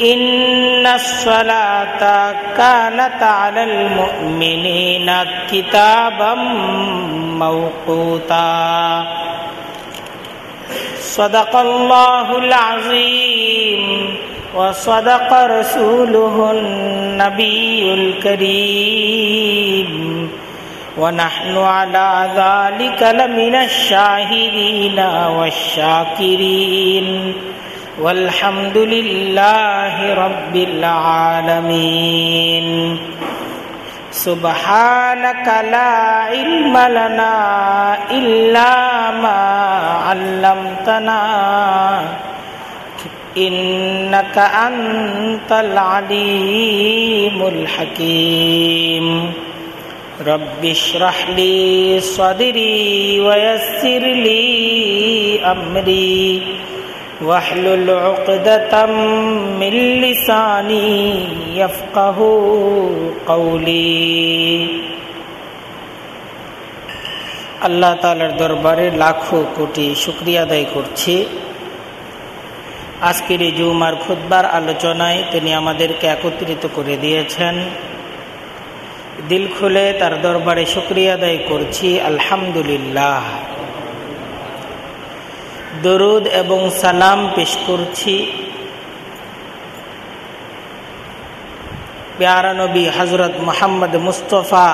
إن الصلاة كانت على المؤمنين كتابا موقوتا. صدق الله العظيم وصدق رسوله النبي الكريم. ونحن على ذلك لمن الشاهدين والشاكرين. والحمد لله رب العالمين. سبحانك لا علم لنا إلا ما علمتنا. إنك أنت العليم الحكيم. رب اشرح لي صدري ويسر لي أمري. واحلل عقدة من لساني يفقه قولي আল্লাহ তালার দরবারে লাখো কোটি শুক্রিয়া আদায় করছি আজকের এই জুমার খুদ্বার আলোচনায় তিনি আমাদেরকে একত্রিত করে দিয়েছেন দিল খুলে তার দরবারে শুক্রিয়া আদায় করছি আলহামদুলিল্লাহ দরুদ এবং সালাম পেশ করছি। প্যারা নবী হজরত মোহাম্মদ মুস্তফা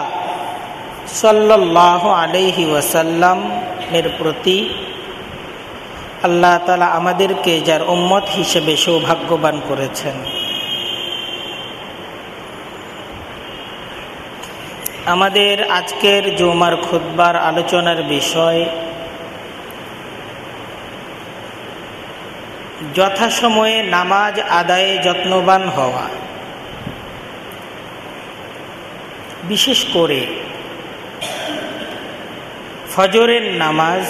সাল্লাহ আলহি ওয়াসাল্লামের প্রতি আল্লাহ তালা আমাদেরকে যার উম্মত হিসেবে সৌভাগ্যবান করেছেন। আমাদের আজকের জুমার খুদ্বার আলোচনার বিষয় যথাসময়ে নামাজ আদায়ে যত্নবান হওয়া। বিশেষ করে ফজরের নামাজ,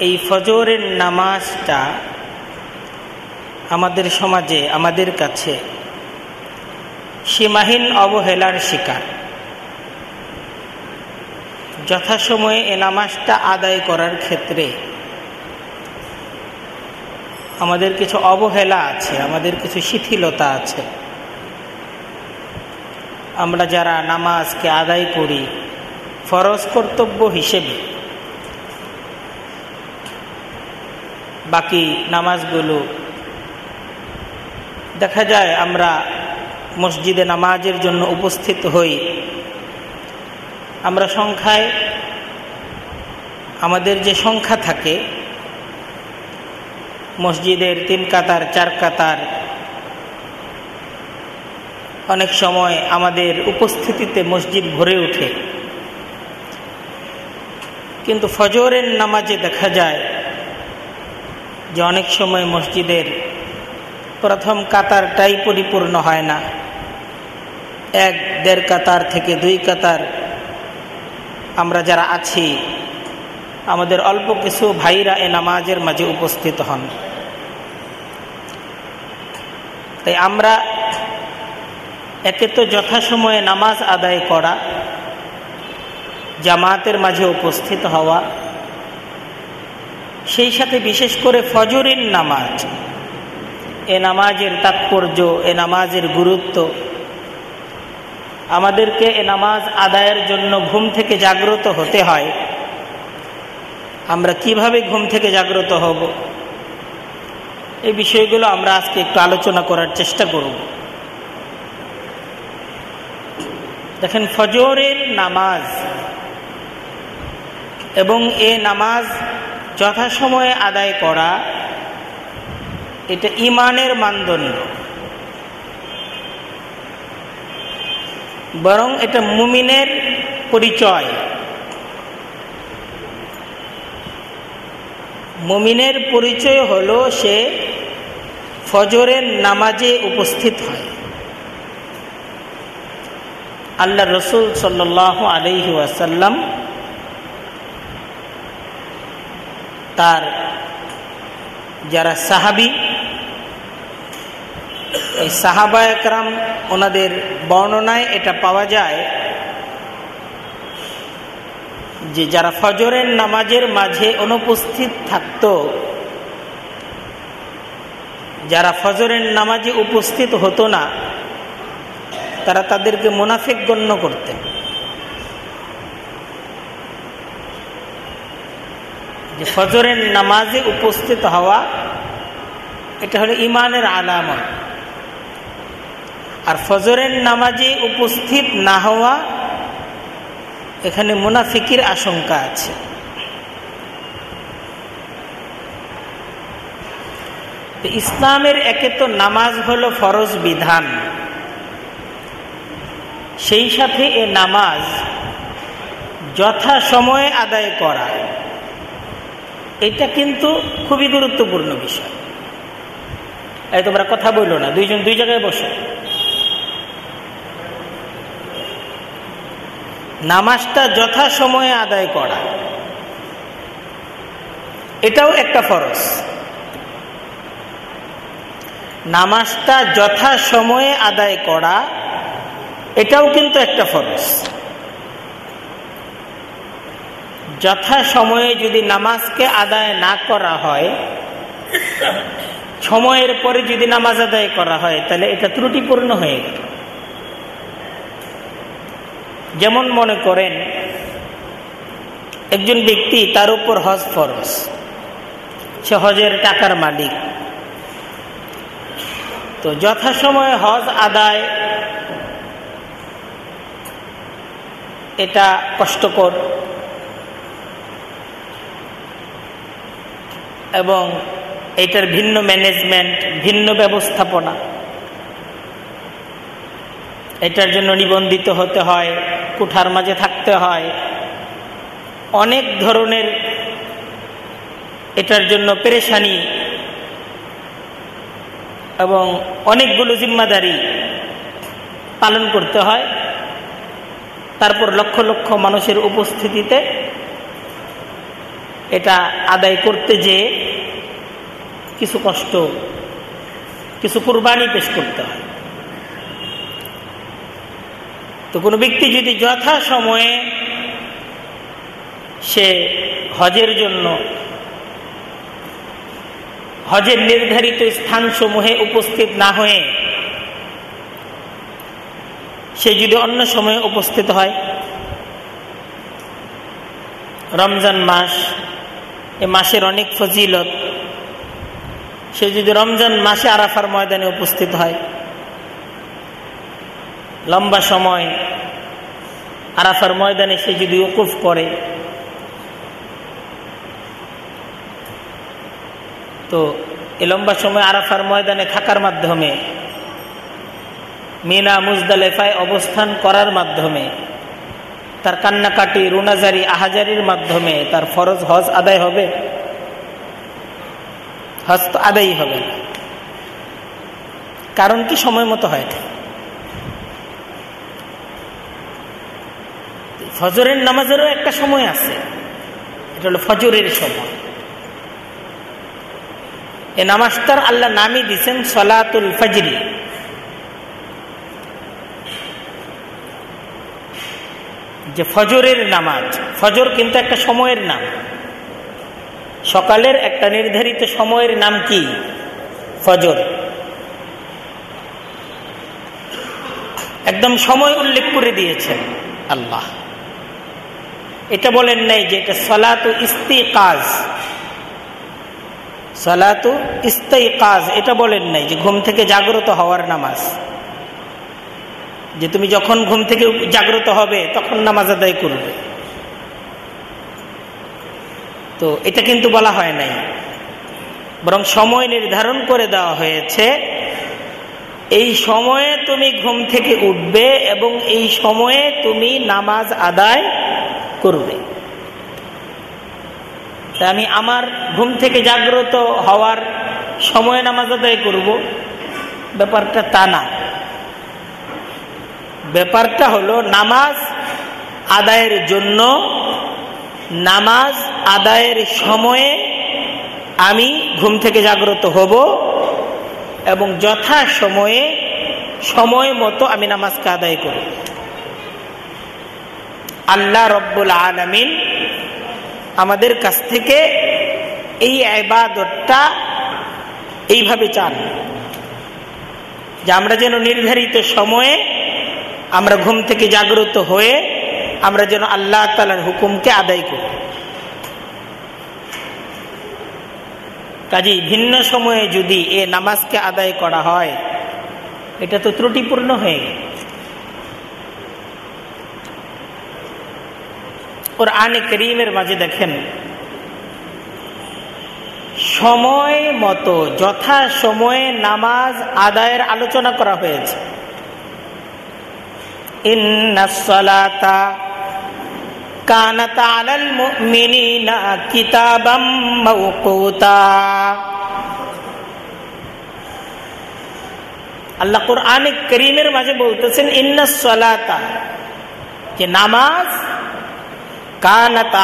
এই ফজরের নামাজটা আমাদের সমাজে, আমাদের কাছে সীমাহীন অবহেলার শিকার। যথাসময়ে এ নামাজটা আদায় করার ক্ষেত্রে আমাদের কিছু অবহেলা আছে, আমাদের কিছু শিথিলতা আছে। আমরা যারা নামাজকে আদায় করি, ফরজ কর্তব্য হিসেবে, বাকি নামাজগুলো দেখা যায় আমরা মসজিদে নামাজের জন্য উপস্থিত হই। আমরা সংখ্যায়, আমাদের যে সংখ্যা থাকে মসজিদের তিন কাতার, চার কাতার। অনেক সময় আমাদের উপস্থিতিতে মসজিদ ভরে ওঠে। কিন্তু ফজরের নামাজে দেখা যায় যে অনেক সময় মসজিদের প্রথম কাতারটাই পরিপূর্ণ হয় না। এক, দেড় কাতার থেকে দুই কাতার আমরা যারা আছি আমাদের অল্প কিছু ভাইরা এ নামাজের মাঝে উপস্থিত হন। তাই আমরা একে তো যথাসময়ে নামাজ আদায় করা, জামাতের মাঝে উপস্থিত হওয়া, সেই সাথে বিশেষ করে ফজরের নামাজ, এ নামাজের তাৎপর্য, এ নামাজের গুরুত্ব, আমাদেরকে এ নামাজ আদায়ের জন্য ঘুম থেকে জাগ্রত হতে হয়। আমরা কীভাবে ঘুম থেকে জাগ্রত হব? এই বিষয়গুলো আমরা আজকে একটু আলোচনা করার চেষ্টা করব। দেখেন, ফজরের নামাজ এবং এ নামাজ যথাসময়ে আদায় করা, এটা ইমানের মানদণ্ড। বরং এটা মুমিনের পরিচয়। মুমিনের পরিচয় হলো সে ফজরের নামাজে উপস্থিত হয়। আল্লাহ রসুল সাল্লাহ আলহি ওয়াসাল্লাম তার যারা সাহাবি, এই সাহাবা একরাম ওনাদের বর্ণনায় এটা পাওয়া যায় যে যারা ফজরের নামাজের মাঝে অনুপস্থিত থাকত, যারা ফজরের নামাজে উপস্থিত হতো না, তারা তাদেরকে মুনাফিক গণ্য করতেন। যে ফজরের নামাজে উপস্থিত হওয়া, এটা হলো ইমানের আলামত। আর ফজরের নামাজে উপস্থিত না হওয়া এখানে মুনাফিকির আশঙ্কা আছে। ইসলামের একে তো নামাজ হলো ফরজ বিধান। সেই সাথে এ নামাজ যথা সময়ে আদায় করা, এটা কিন্তু খুবই গুরুত্বপূর্ণ বিষয়। তোমরা কথা বলল না, দুইজন দুই জায়গায় বসো। নামাজটা যথা সময়ে আদায় করা। এটাও একটা ফরজ। নামাজটা যথা সময়ে আদায় করা, এটাও কিন্তু একটা ফরজ। যথা সময়ে যদি নামাজকে আদায় না করা হয়, সময়ের পরে যদি নামাজ আদায় করা হয়, তাহলে এটা ত্রুটিপূর্ণ হয়ে গেল। যেমন মনে করেন, একজন ব্যক্তি তার উপর হজ ফরজ, সে হজের টাকার মালিক। তো যথাসময়ে হজ আদায় এটা কষ্টকর এবং এটার ভিন্ন ম্যানেজমেন্ট ভিন্ন ব্যবস্থাপনা। এটার জন্য নিবন্ধিত হতে হয়, কুঠার মাঝে থাকতে হয়। অনেক ধরনের এটার জন্য পেরেশানি এবং অনেকগুলো জিম্মাদারি পালন করতে হয়। তারপর লক্ষ লক্ষ মানুষের উপস্থিতিতে এটা আদায় করতে যে কিছু কষ্ট, কিছু কুরবানি পেশ করতে হয়। তো কোনো ব্যক্তি যদি যথা সময়ে সে হজের জন্য হজের নির্ধারিত স্থানসমূহে উপস্থিত না হয়ে সে যদি অন্য সময়ে উপস্থিত হয়, রমজান মাস, এ মাসের অনেক ফজিলত, সে যদি রমজান মাসে আরাফার ময়দানে উপস্থিত হয় লম্বা সময় আরাফার ময়দানে সে যদি উকুফ করে, তো এ লম্বা সময় আরাফার ময়দানে থাকার মাধ্যমে, মিনা মুজদালেফায় অবস্থান করার মাধ্যমে, তার কান্নাকাটি, রুনাজারি, আহাজারির মাধ্যমে তার ফরজ হজ আদায় হবে? হজ তো আদায় হবে কারণ কি সময় মতো হয় ফজরের নামাজেরও একটা সময় আছে। এটা হলো ফজরের সময়। এ নামাজটার আল্লাহ নামই দিচ্ছেন সলাতুল ফজরি। যে ফজরের নামাজ, ফজর কিন্তু একটা সময়ের নাম। সকালের একটা নির্ধারিত সময়ের নাম কি? ফজর। একদম সময় উল্লেখ করে দিয়েছেন আল্লাহ। এটা বলেন নাই যে এটা সলাতু ইস্তি কাজ সলাতু ইস্তাই কাজ এটা বলেন নাই যে ঘুম থেকে জাগ্রত হওয়ার নামাজ। যে তুমি যখন ঘুম থেকে জাগ্রত হবে, তখন নামাজ আদায় করবে। তো এটা কিন্তু বলা হয় নাই। বরং সময় নির্ধারণ করে দেওয়া হয়েছে, এই সময়ে তুমি ঘুম থেকে উঠবে এবং এই সময়ে তুমি নামাজ আদায় করবে। তা আমি আমার ঘুম থেকে জাগ্রত হওয়ার সময়ে নামাজ আদায় করব। ব্যাপারটা তা না। ব্যাপারটা হলো নামাজ আদায়ের জন্য, নামাজ আদায়ের সময়ে আমি ঘুম থেকে জাগ্রত হব এবং যথা সময়ে সময় মতো আমি নামাজকে আদায় করব। আল্লাহ রব্বুল আলমিন আমাদের কাছ থেকে এই আবাদতটা এইভাবে চান যে আমরা যেন নির্ধারিত সময়ে আমরা ঘুম থেকে জাগ্রত হয়ে আমরা যেন আল্লাহ তালার হুকুমকে আদায় করি। কাজেই ভিন্ন সময়ে যদি এ নামাজকে আদায় করা হয়, এটা তো ত্রুটিপূর্ণ হয়ে গেল। ওর আনে করিমের মাঝে দেখেন, সময় মতো, যথা সময়ে নামাজ আদায়ের আলোচনা করা হয়েছে। আল্লাহ কোরআনে করিমের মাঝে বলতেছেন ইন্নাসলাতা যে নামাজ কানাত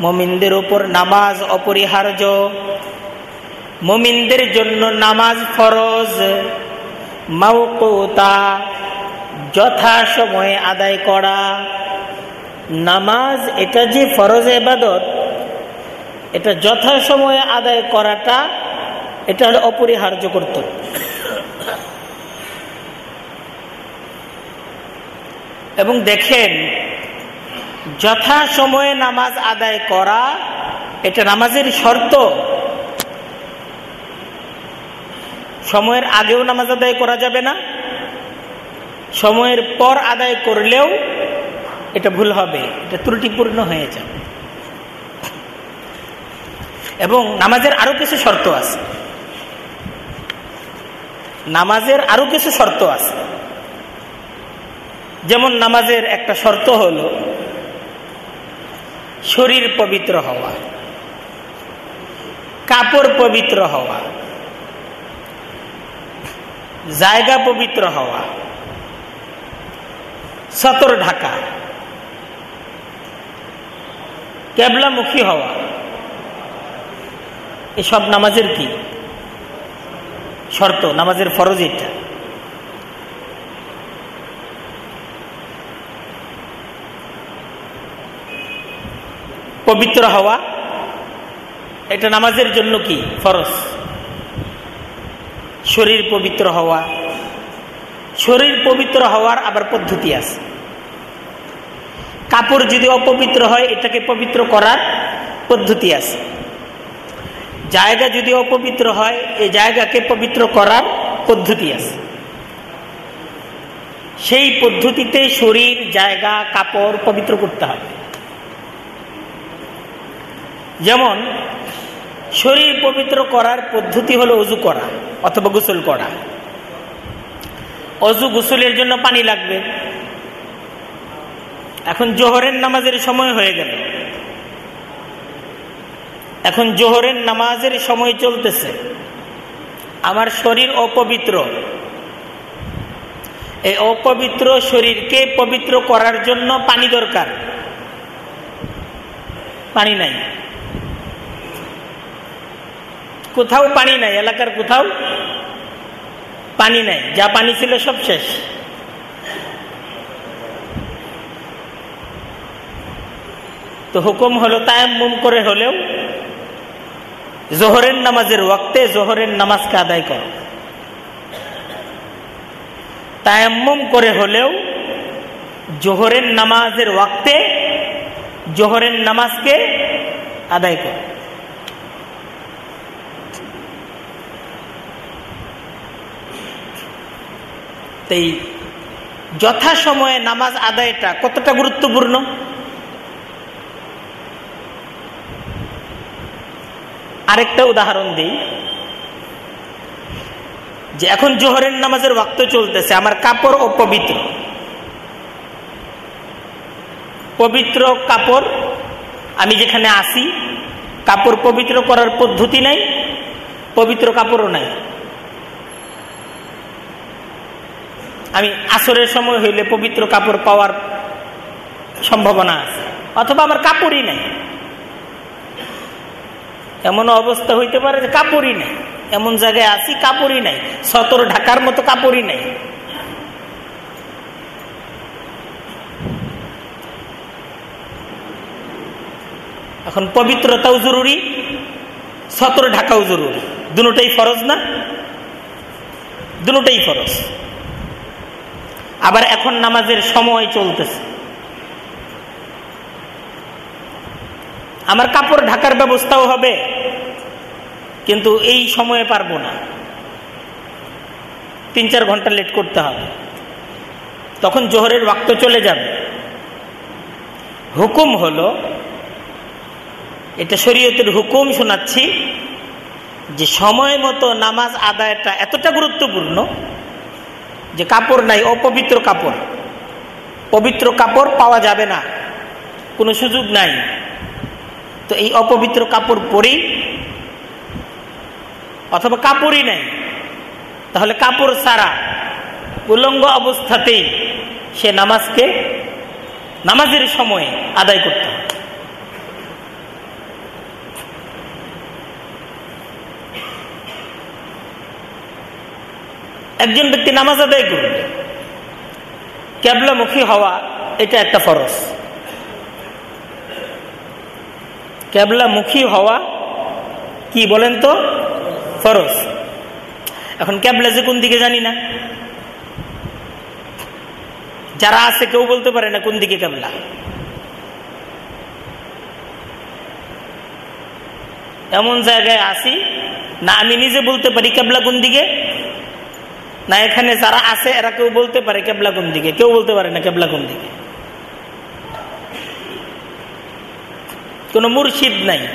মুমিনদের উপর নামাজ অপরিহার্য। মুমিনদের জন্য নামাজ ফরজ। মাউকুতা যথা সময়ে আদায় করা। নামাজ এটা যে ফরজ এবাদত এটা যথা সময়ে আদায় করাটা এটা অপরিহার্য করত এবং দেখেন যথা সময়ে নামাজ আদায় করা, এটা নামাজের শর্ত। সময়ের আগেও নামাজ আদায় করা যাবে না। সময়ের পর আদায় করলেও এটা ভুল হবে, এটা ত্রুটিপূর্ণ হয়ে যাবে। এবং নামাজের আরও কিছু শর্ত আছে। নামাজের আরও কিছু শর্ত আছে। যেমন নামাজের একটা শর্ত হলো শরীর পবিত্র হওয়া, কাপড় পবিত্র হওয়া, জায়গা পবিত্র হওয়া, সতর ঢাকা, কেবলামুখী হওয়া, এসব নামাজের কি শর্ত? নামাজের ফরজ এটা। পবিত্র হওয়া, এটা নামাজের জন্য কি? ফরজ। শরীর পবিত্র হওয়া। শরীর পবিত্র হওয়ার আবার পদ্ধতি আছে। কাপড় যদি অপবিত্র হয়, এটাকে পবিত্র করার পদ্ধতি আছে। জায়গা যদি অপবিত্র হয় এই জায়গাকে পবিত্র করার পদ্ধতি আছে। সেই পদ্ধতিতে শরীর, জায়গা, কাপড় পবিত্র করতে হবে। যেমন, শরীর পবিত্র করার পদ্ধতি হলো অজু করা অথবা গোসল করা। অজু গোসলের জন্য পানি লাগবে। এখন জোহরের নামাজের সময় হয়ে গেল। এখন জোহরের নামাজের সময় চলতেছে। আমার শরীর অপবিত্র। এই অপবিত্র শরীরকে পবিত্র করার জন্য পানি দরকার। পানি নাই। কোথাও পানি নাই, এলাকার কোথাও পানি নাই। যা পানি ছিল সব শেষ। তো হুকুম হলো তায়াম্মুম করে হলেও জোহরের নামাজের ওয়াক্তে জোহরের নামাজকে আদায় কর। তায়াম্মুম করে হলেও জোহরের নামাজের ওয়াক্তে জোহরের নামাজকে আদায় কর। এই যথাসময়ে নামাজ আদায়টা কতটা গুরুত্বপূর্ণ? আরেকটা উদাহরণ দিই, যে এখন জোহরের নামাজের ওয়াক্ত চলতেছে, আমার কাপড় ও পবিত্র পবিত্র কাপড়, আমি যেখানে আসি, কাপড় পবিত্র করার পদ্ধতি নাই, পবিত্র কাপড়ও নাই। আমি আসরের সময় হইলে পবিত্র কাপড় পাওয়ার সম্ভাবনা আছে। অথবা আমার কাপড়ই নাই। এমন অবস্থা হইতে পারে যে কাপড়ই নাই। এমন জায়গায় আছি, কাপড়ই নাই। সতর ঢাকার মতো কাপড়ই নাই। এখন পবিত্রতাও জরুরি, সতর ঢাকাও জরুরি। দুটাই ফরজ না? দুটাই ফরজ। আবার এখন নামাজের সময় চলতেছে। আমার কাপড় ঢাকার ব্যবস্থাও হবে, কিন্তু এই সময়ে পারব না। তিন চার ঘণ্টা লেট করতে হবে। তখন জোহরের ওয়াক্ত চলে যাবে। হুকুম হলো, এটা শরীয়তের হুকুম শোনাচ্ছি, যে সময় মতো নামাজ আদায়টা এতটা গুরুত্বপূর্ণ যে কাপড় নাই, অপবিত্র কাপড়। পবিত্র কাপড় পাওয়া যাবে না। কোনো সুযোগ নাই। তো এই অপবিত্র কাপড় পরেই অথবা কাপড়ই নাই, তাহলে কাপড় ছাড়া উলঙ্গ অবস্থাতেই সে নামাজকে, নামাজের সময়ে আদায় করতে হবে। একজন ব্যক্তি নামাজ আদায় করবে। ক্যাবলামুখী হওয়া, এটা একটা ফরজ। ক্যাবলামুখী হওয়া, কি বলেন তো? ফরজ। এখন ক্যাবলা যে কোন দিকে জানি না। যারা আছে কেউ বলতে পারে না কোন দিকে ক্যাবলা। এমন জায়গায় আসি, না আমি নিজে বলতে পারি ক্যাবলা কোন দিকে। না, এখানে যারা আছে, এরা কেউ বলতে পারে কেবলা কোন দিকে? কেউ বলতে পারে না কেবলা কোন দিকে? কোন মুর্শিদ নাই।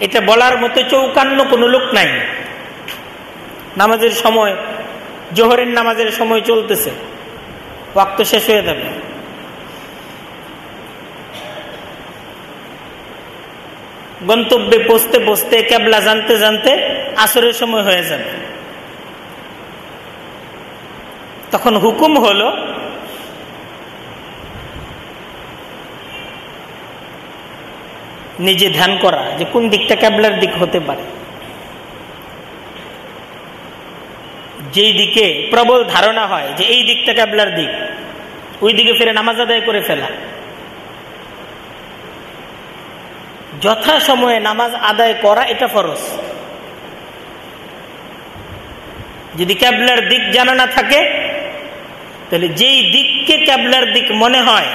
এটা বলার মতো চৌকান্ন কোনো লোক নাই। নামাজের সময়, জোহরের নামাজের সময় চলতেছে। ওয়াক্ত শেষ হয়ে যাবে। গন্তব্যে পৌঁছতে পৌঁছতে কেবলা জানতে জানতে আসরের সময় হয়ে যাবে। তখন হুকুম হলো, নিজে ধ্যান করা যে কোন দিকটা ক্যাবলার দিক হতে পারে। যেই দিকে প্রবল ধারণা হয় যে এই দিকটা ক্যাবলার দিক, ওই দিকে ফিরে নামাজ আদায় করে ফেলা। যথা সময়ে নামাজ আদায় করা এটা ফরজ। যদি ক্যাবলার দিক জানা না থাকে, তাহলে যেই দিককে ক্যাবলার দিক মনে হয়,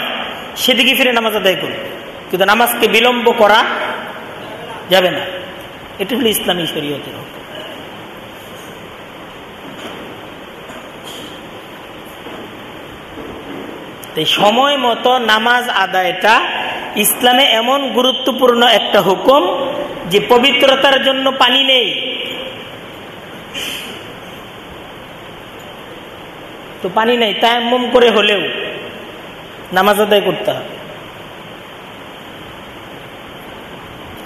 সেদিকে ফিরে নামাজ আদায় করবে কিন্তু নামাজকে বিলম্ব করা যাবে না। এটা হলো ইসলামী শরীয়তের সময় মতো নামাজ আদায়টা ইসলামে এমন গুরুত্বপূর্ণ একটা হুকুম যে পবিত্রতার জন্য পানি নেই। তো পানি নেই, তায়াম্মম করে হলেও নামাজ আদায় করতে হবে।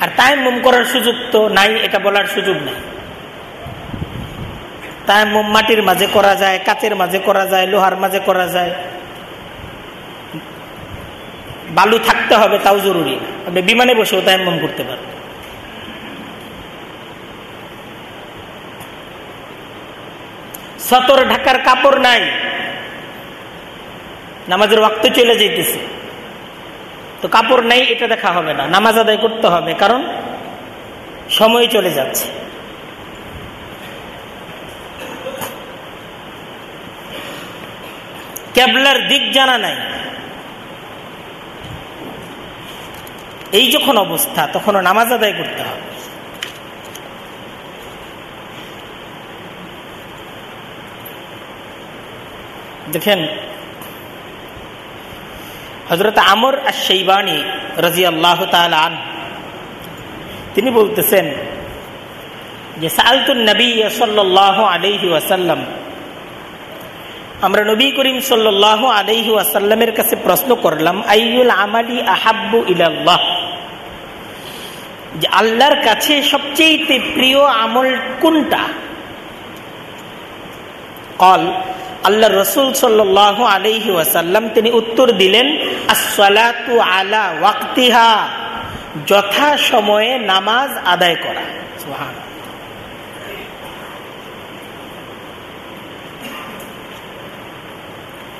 আর তায়াম্মম করার সুযোগ তো নাই, এটা বলার সুযোগ নাই। তায়াম্মম মাটির মাঝে করা যায়, কাচের মাঝে করা যায়, লোহার মাঝে করা যায়। বালু থাকতে হবে, তাও জরুরি। আপনি বিমানে বসেও তায়াম্মম করতে পারবেন সতর ঢাকার কাপড় নাই। নামাজের ওয়াক্ত চলে যেতেছে তো কাপড় নেই, এটা দেখা হবে না। নামাজ আদায় করতে হবে, কারণ সময় চলে যাচ্ছে। ক্যাবলার দিক জানা নাই। এই যখন অবস্থা তখন নামাজ আদায় করতে হবে। দেখেন হজরত আমর আর সেইবাণী রাজি আল্লাহ আন তিনি বলতেছেন যে সালতুন নবী সাল্লাহ আলহি ওয়াসাল্লাম, আমরা নবী করিম সাল্লাহ আলহি ওয়াসাল্লামের কাছে প্রশ্ন করলাম আইউল আমালি আহাব্বু ইলাল্লাহ? যে আল্লাহর কাছে সবচেয়ে প্রিয় আমল কোনটা? কল, আল্লাহ রসুল সাল্লাহ আলহি ওয়াসাল্লাম তিনি উত্তর দিলেন আসলাতু আলা ওয়াক্তিহা যথা সময়ে নামাজ আদায় করা।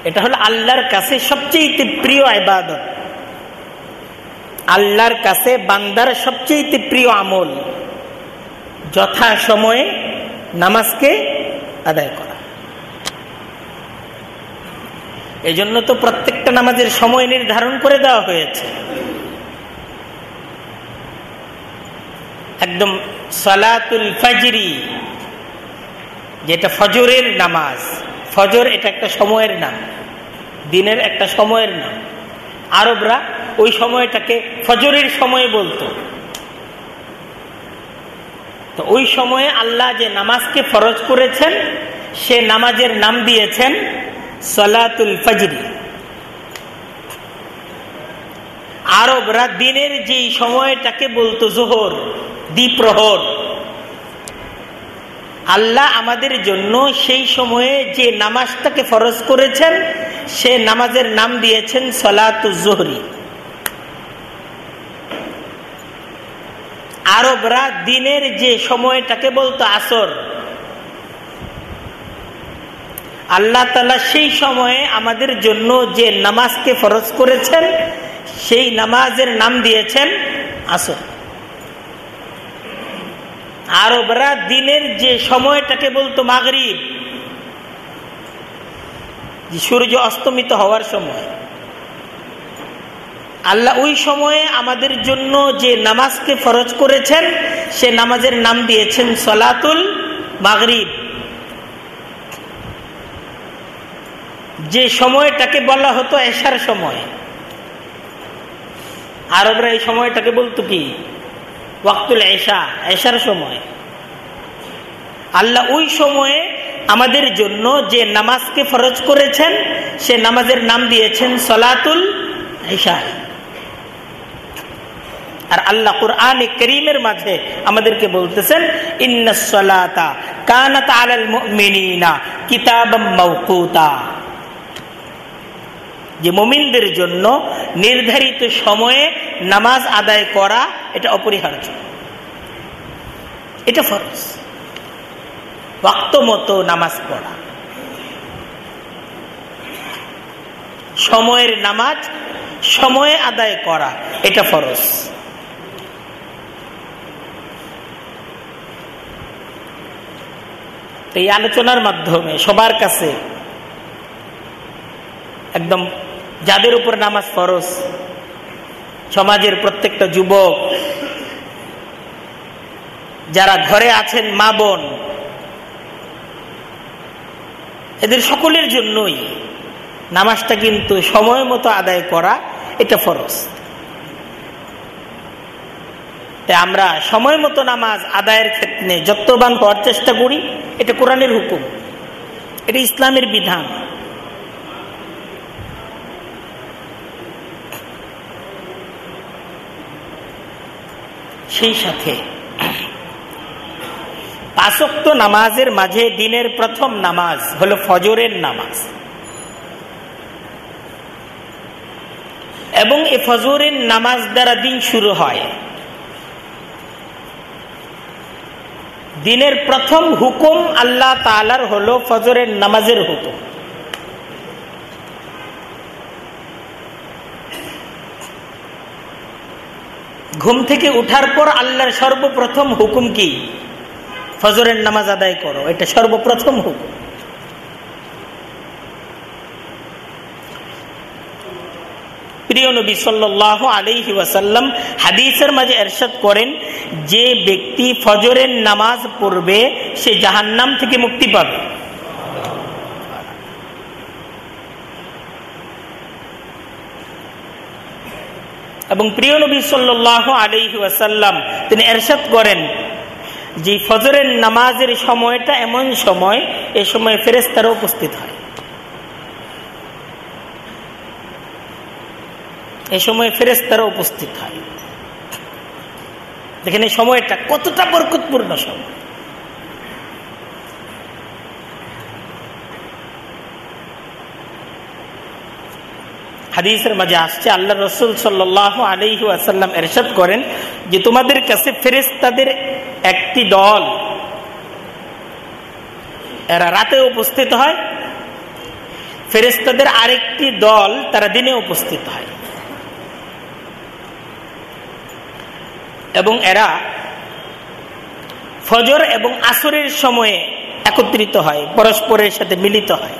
এটা হলো আল্লাহর কাছে সবচেয়ে প্রিয় আবাদত আল্লাহর কাছে বান্দার সবচেয়ে প্রিয় আমল যথা সময়ে নামাজকে আদায় করা। এই জন্য তো প্রত্যেকটা নামাজের সময় নির্ধারণ করে দেওয়া হয়েছে। একদম সালাতুল ফাজরি, যেটা ফজরের নামাজ। ফজর এটা একটা সময়ের নাম, দিনের একটা সময়ের নাম। আরবরা ওই সময়টাকে ফজরের সময় বলতো। তো ওই সময়ে আল্লাহ যে নামাজকে ফরজ করেছেন, সে নামাজের নাম দিয়েছেন সলাতুল ফজরি। আরবরা দিনের যে সময়টাকে বলতো জোহর, দ্বীপ্রহর আল্লাহ আমাদের জন্য সেই সময়ে যে নামাজটাকে ফরজ করেছেন, সে নামাজের নাম দিয়েছেন সলাতুজোহরি আরবরা দিনের যে সময়টাকে বলতো আসর। আল্লাহ তালা সেই সময়ে আমাদের জন্য যে নামাজকে ফরজ করেছেন, সেই নামাজের নাম দিয়েছেন আসর। আরবরা দিনের যে সময়টাকে বলতো মাগরিব সূর্য অস্তমিত হওয়ার সময়। আল্লাহ ওই সময়ে আমাদের জন্য যে নামাজকে ফরজ করেছেন, সে নামাজের নাম দিয়েছেন সলাতুল মাগরিব। যে সময়টাকে বলা হতো এশার সময়। আরবরা এই সময়টাকে বলতো কি? ওয়াক্তুল এশা এশার সময়। আল্লাহ ওই সময়ে আমাদের জন্য যে নামাজকে ফরজ করেছেন, সে নামাজের নাম দিয়েছেন সলাতুল এশা আর আল্লাহ কুরআন করিমের মাঝে আমাদেরকে বলতেছেন ইন্নসলাতা কানাত আলাল মুমিনিনা কিতাবাম মাওকুতা। যে মমিনদের জন্য নির্ধারিত সময়ে নামাজ আদায় করা এটা অপরিহার্য। এটা ফরজ। মতো নামাজ পড়া। সময়ের নামাজ, সময়ে আদায় করা, এটা ফরজ। এই আলোচনার মাধ্যমে সবার কাছে একদম যাদের উপর নামাজ ফরজ, সমাজের প্রত্যেকটা যুবক, যারা ঘরে আছেন মা বোন, এদের সকলের জন্যই নামাজটা কিন্তু সময় মতো আদায় করা এটা ফরজ। তাই আমরা সময় মতো নামাজ আদায়ের ক্ষেত্রে যত্নবান হওয়ার চেষ্টা করি, এটা কোরআনের হুকুম, এটা ইসলামের বিধান। সেই সাথে। পাশক্ত নামাজের মাঝে দিনের প্রথম নামাজ হলো ফজরের নামাজ। এবং এ ফজরের নামাজ দ্বারা দিন শুরু হয়। দিনের প্রথম হুকুম আল্লাহ তালার হলো ফজরের নামাজের হুকুম। ঘুম থেকে উঠার পর আল্লাহর সর্বপ্রথম হুকুম কি? ফজরের নামাজ আদায় করো, এটা সর্বপ্রথম হুকুম। প্রিয় মাঝে এরশাদ করেন, যে ব্যক্তি ফজরের নামাজ পড়বে, সে জাহান্নাম থেকে মুক্তি পাবে। এবং প্রিয় নবী সাল্লাহ আলহি ওয়াসাল্লাম তিনি এরশাদ করেন যে ফজরের নামাজের সময়টা এমন সময়, এ সময় ফেরেস্তারা উপস্থিত হয়। এ সময় ফেরেস্তারা উপস্থিত হয়। দেখেন এই সময়টা কতটা বরকতপূর্ণ সময়। হাদিসের মাঝে আসছে, আল্লাহ রসুল সাল্লাহ আলহি আসাল্লাম এরশাদ করেন যে তোমাদের কাছে ফেরেস্তাদের একটি দল, এরা রাতে উপস্থিত হয় ফেরেস্তাদের আরেকটি দল তারা দিনে উপস্থিত হয়। এবং এরা ফজর এবং আসরের সময়ে একত্রিত হয়, পরস্পরের সাথে মিলিত হয়।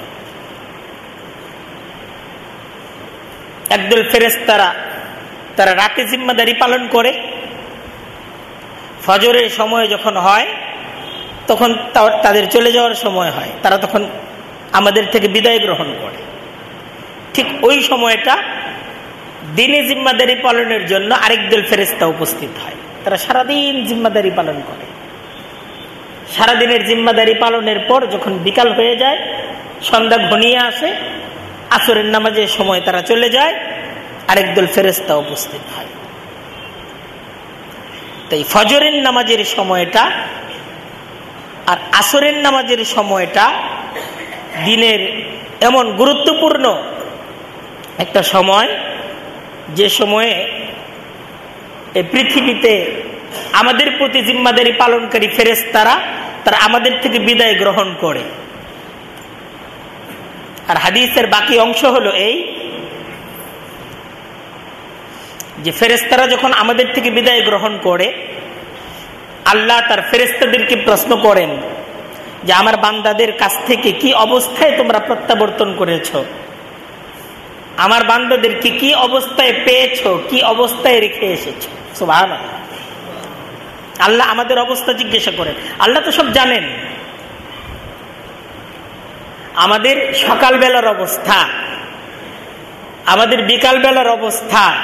একদল ফেরেস্তারা তারা রাতে জিম্মাদারি পালন করে। ফজরের সময় যখন হয়, তখন তাদের চলে যাওয়ার সময় হয়। তারা তখন আমাদের থেকে বিদায় গ্রহণ করে। ঠিক ওই সময়টা দিনে জিম্মাদারি পালনের জন্য আরেক দল ফেরেস্তা উপস্থিত হয়। তারা সারাদিন জিম্মাদারি পালন করে। সারাদিনের জিম্মাদারি পালনের পর যখন বিকাল হয়ে যায়, সন্ধ্যা ঘনিয়ে আসে আসরের নামাজের সময় তারা চলে যায়, আরেক দল ফেরেস্তা উপস্থিত হয়। তাই ফজরের নামাজের সময়টা আর আসরের নামাজের সময়টা দিনের এমন গুরুত্বপূর্ণ একটা সময়, যে সময়ে এই পৃথিবীতে আমাদের প্রতি জিম্মাদারি পালনকারী ফেরেস্তারা তারা আমাদের থেকে বিদায় গ্রহণ করে। আর হাদিসের বাকি অংশ হলো এই যে ফেরেস্তারা যখন আমাদের থেকে বিদায় গ্রহণ করে, আল্লাহ তার ফেরেস্তাদেরকে প্রশ্ন করেন যে আমার বান্দাদের কাছ থেকে কি অবস্থায় তোমরা প্রত্যাবর্তন করেছ? আমার বান্দাদেরকে কি অবস্থায় পেয়েছ? কি অবস্থায় রেখে এসেছ? সুবাহ আল্লাহ আমাদের অবস্থা জিজ্ঞাসা করেন। আল্লাহ তো সব জানেন। আমাদের সকালবেলার অবস্থা আমাদের বিকাল বেলার অবস্থা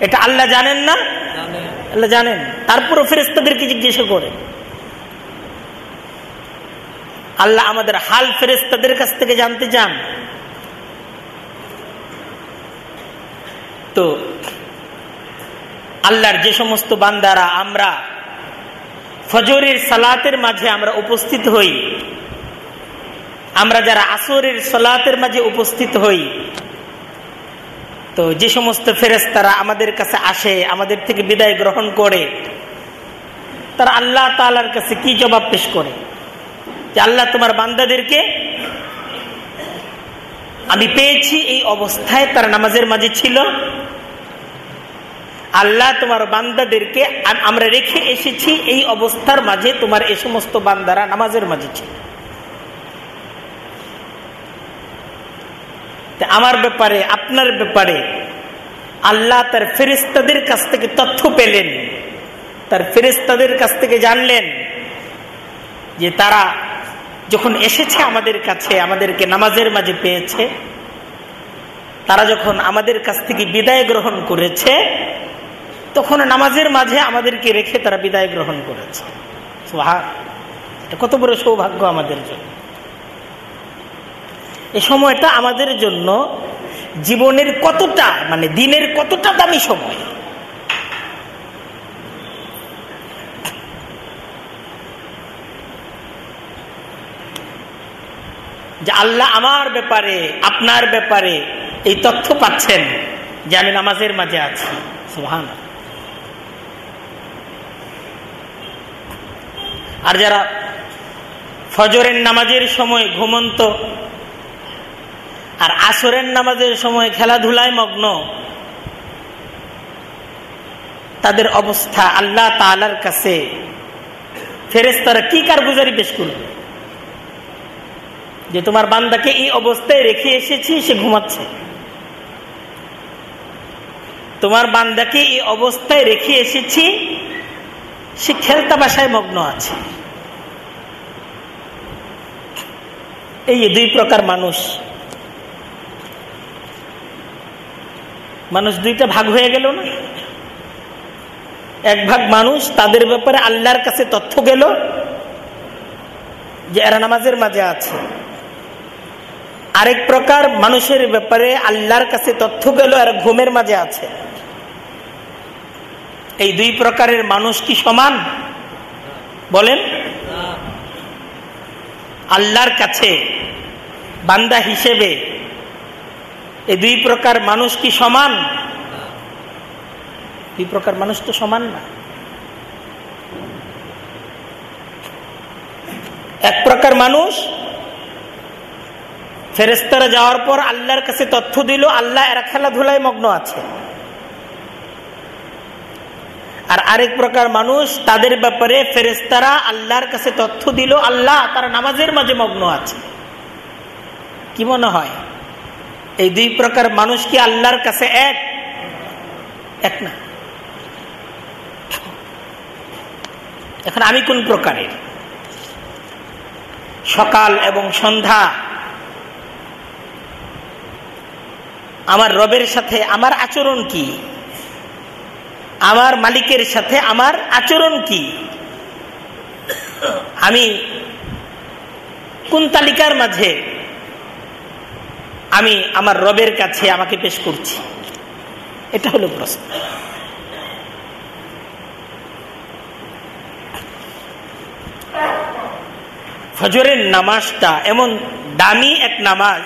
এটা আল্লাহ জানেন না? আল্লাহ জানেন। তারপরও ফেরেস্তাদেরকে জিজ্ঞাসা করে। আল্লাহ আমাদের হাল ফেরেস্তাদের কাছ থেকে জানতে চান। তো আল্লাহর যে সমস্ত বান্দারা আমরা ফজরের সালাতের মাঝে আমরা উপস্থিত হই। আমরা যারা আসরের সলাতের মাঝে উপস্থিত হই, তো যে সমস্ত ফেরেস্তারা আমাদের কাছে আসে, আমাদের থেকে বিদায় গ্রহণ করে, তারা আল্লাহ তালার কাছে কি জবাব পেশ করে? যে আল্লাহ তোমার বান্দাদেরকে, আমি পেয়েছি এই অবস্থায় তারা নামাজের মাঝে ছিল। আল্লাহ তোমার বান্দাদেরকে আমরা রেখে এসেছি এই অবস্থার মাঝে তোমার এ সমস্ত বান্দারা নামাজের মাঝে ছিল। আমার ব্যাপারে, আপনার ব্যাপারে, আল্লাহ তার ফেরিস্তাদের কাছ থেকে তথ্য পেলেন। তার ফেরিস্তাদের কাছ থেকে জানলেন যে তারা যখন এসেছে আমাদের কাছে, আমাদেরকে নামাজের মাঝে পেয়েছে, তারা যখন আমাদের কাছ থেকে বিদায় গ্রহণ করেছে, তখন নামাজের মাঝে আমাদেরকে রেখে তারা বিদায় গ্রহণ করেছে। কত বড় সৌভাগ্য আমাদের জন্য। এ সময়টা আমাদের জন্য জীবনের কতটা মানে দিনের কতটা দামি সময়? যে আল্লাহ আমার ব্যাপারে, আপনার ব্যাপারে এই তথ্য পাচ্ছেন যে আমি নামাজের মাঝে আছি। সুহান আর যারা ফজরের নামাজের সময় ঘুমন্ত আর আসরের নামাজের সময় খেলাধুলায় মগ্ন। তাদের অবস্থা আল্লাহ তালার কাছে। ফেরেস্তারা কি কারগুজারি পেশ করবে যে তোমার বান্দাকে এই অবস্থায় রেখে এসেছি, সে ঘুমাচ্ছে। তোমার বান্দাকে এই অবস্থায় রেখে এসেছি, সে খেলতা বাসায় মগ্ন আছে। এই দুই প্রকার মানুষ মানুষ দুইটা ভাগ হয়ে গেল না? এক ভাগ মানুষ, তাদের ব্যাপারে আল্লাহর কাছে তথ্য গেল যে এরা নামাজের মাঝে আছে। আরেক প্রকার মানুষের ব্যাপারে আল্লাহর কাছে তথ্য গেল, এরা ঘুমের মাঝে আছে। এই দুই প্রকারের মানুষ কি সমান? বলেন। আল্লাহর কাছে বান্দা হিসেবে এই দুই প্রকার মানুষ কি সমান? দুই প্রকার মানুষ তো সমান না। এক প্রকার মানুষ ফেরেস্তারা যাওয়ার পর আল্লাহর কাছে তথ্য দিল, আল্লাহ এরা খেলাধুলায় মগ্ন আছে। আর আরেক প্রকার মানুষ, তাদের ব্যাপারে ফেরেস্তারা আল্লাহর কাছে তথ্য দিল, আল্লাহ তারা নামাজের মাঝে মগ্ন আছে। কি মনে হয়? এই দুই প্রকার মানুষ কি আল্লাহর কাছে এক? এক না। এখন আমি কোন প্রকারের? সকাল এবং সন্ধ্যা আমার রবের সাথে আমার আচরণ কি? আমার মালিকের সাথে আমার আচরণ কি? আমি কোন তালিকার মাঝে আমি আমার রবের কাছে আমাকে পেশ করছি। এটা হলো প্রশ্ন। ফজরের নামাজটা এমন দামি এক নামাজ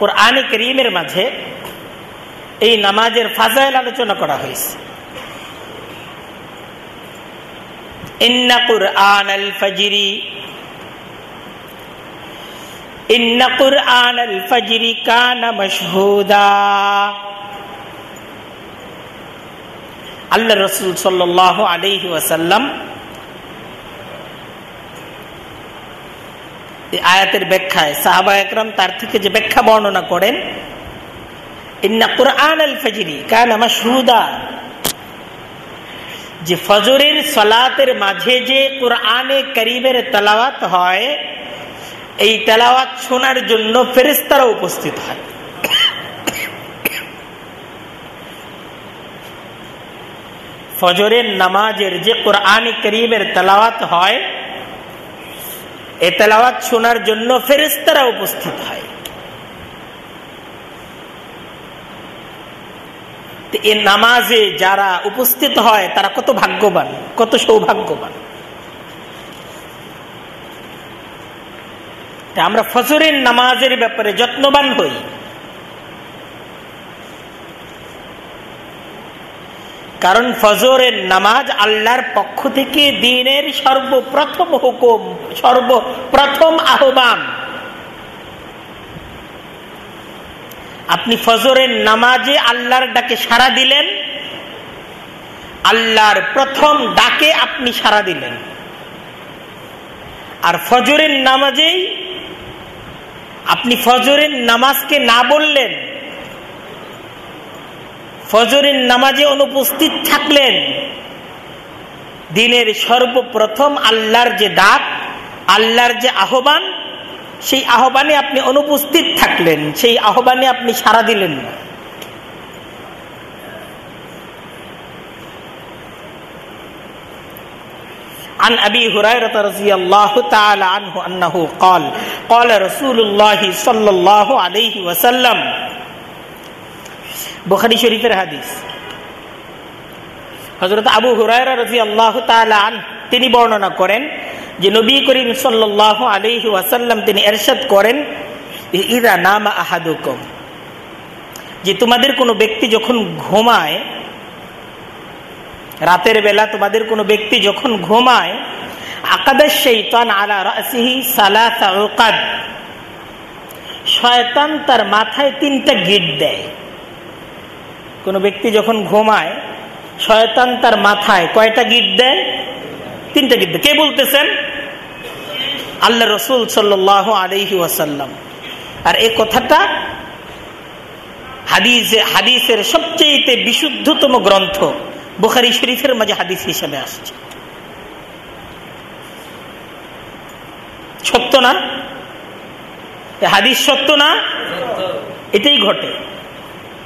ওর আনে করিমের মাঝে এই নামাজের ফাজাইল আলোচনা করা হয়েছে। ইন্না কুরআন আল ফজরি মশহুদা। আল্লাহ রসুল আয়াতের ব্যাখ্যায় সাহাবা একরাম তার থেকে যে ব্যাখ্যা বর্ণনা করেন, ইন্না কোরআন আল ফজরি কান সুদা যে ফজরের সলাতের মাঝে যে কোরআনে করিমের তেলাওয়াত হয় এই তেলাওয়াত শোনার জন্য ফেরেস্তারা উপস্থিত হয়। ফজরের নামাজের যে কোরআনে করিমের তেলাওয়াত হয়, এ তেলাওয়াত শোনার জন্য ফেরেস্তারা উপস্থিত হয়। এ নামাজে যারা উপস্থিত হয়, তারা কত ভাগ্যবান, কত সৌভাগ্যবান। আমরা ফজরের নামাজের ব্যাপারে যত্নবান হই। কারণ ফজরের নামাজ আল্লাহর পক্ষ থেকে দিনের সর্বপ্রথম হুকুম, সর্বপ্রথম আহ্বান। আপনি ফজরের নামাজে আল্লাহর ডাকে সাড়া দিলেন, আল্লাহর প্রথম ডাকে আপনি সাড়া দিলেন। আর ফজরের নামাজেই আপনি ফজরের নামাজকে না বললেন, ফজরের নামাজে অনুপস্থিত থাকলেন, দিনের সর্বপ্রথম আল্লাহর যে ডাক, আল্লাহর যে আহ্বান, সেই আহ্বানে আপনি অনুপস্থিত থাকলেন, সেই আহ্বানে আপনি সাড়া দিলেন না। عن أبي هريرة رضي الله تعالى عنه أنه قال قال رسول الله صلى الله عليه وسلم বুখারি শরীফের হাদিস হজরত আবু হুরায়রা রাজি আল্লাহ আন তিনি বর্ণনা করেন যে নবী করিম সাল্লাহ আলহি ওয়াসাল্লাম তিনি এরশাদ করেন ইদা নামা আহাদুকম যে তোমাদের কোনো ব্যক্তি যখন ঘুমায় রাতের বেলা তোমাদের কোনো ব্যক্তি যখন ঘুমায় আকাদের শৈতান আলা রাসিহি সালাসা শয়তান তার মাথায় তিনটা গিট দেয়। কোনো ব্যক্তি যখন ঘুমায়, শয়তান তার মাথায় কয়টা গিট দেয়? তিনটা গিট দেয়। কে বলতেছেন? আল্লাহ রসুল সাল্লাহ আলহি ওয়াসাল্লাম। আর এ কথাটা হাদিসে হাদিসের সবচেয়ে বিশুদ্ধতম গ্রন্থ। বুখারি শরীফের মাঝে হাদিস হিসেবে আসছে। সত্য না? হাদিস সত্য না? এটাই ঘটে।